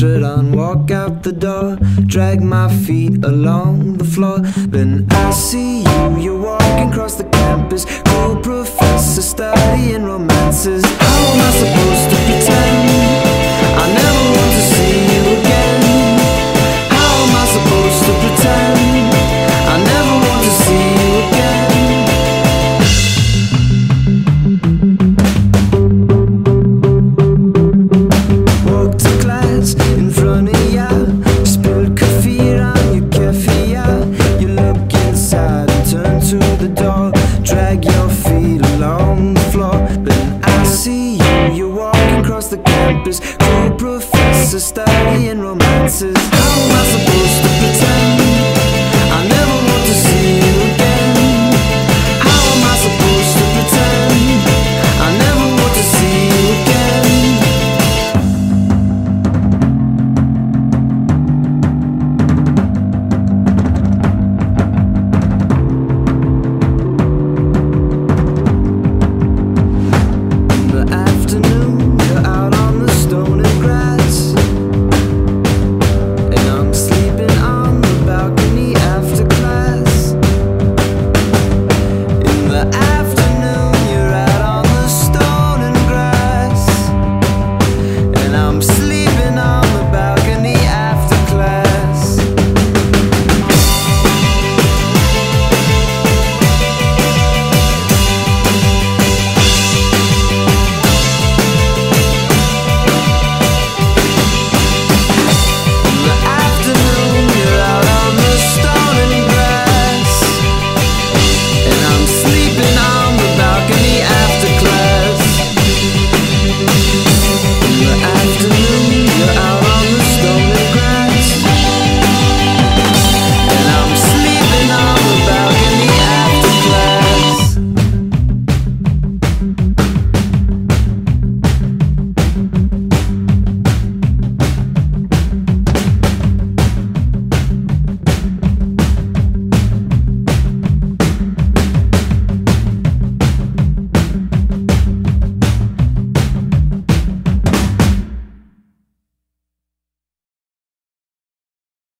shirt on, walk out the door, drag my feet along the floor. Then I see you, you're walking across the campus, cool professor studying romances. across the campus. Cool professors studying romances. How am I supposed to